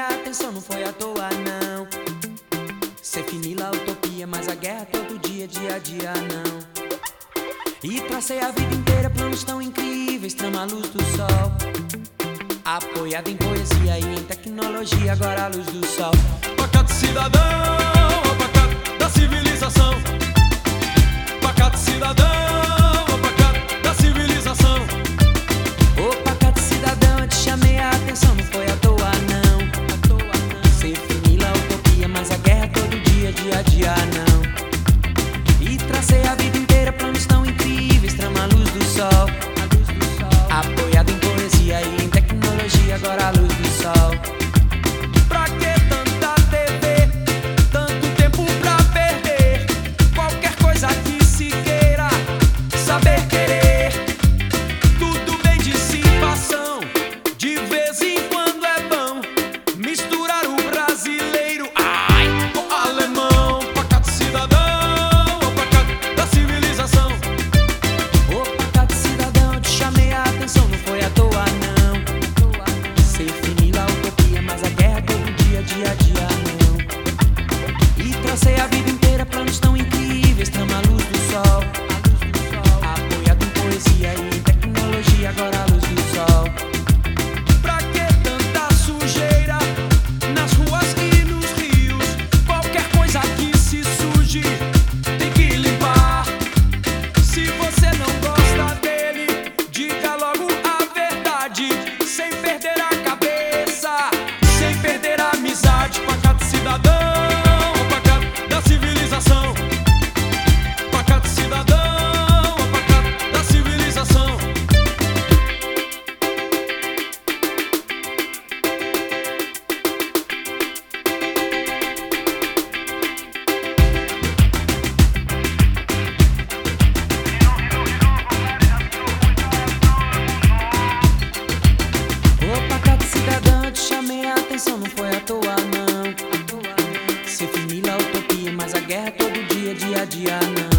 minha atenção não foi à toa, não. Ser finila utopia, mas a guerra todo dia, dia a dia, não. E tracei a vida inteira planos tão incríveis, trama a luz do sol. Apoiado em poesia e em tecnologia, agora a luz do sol. Pacato cidadão, pacato da civilização. Pacato cidadão. querer. adiar.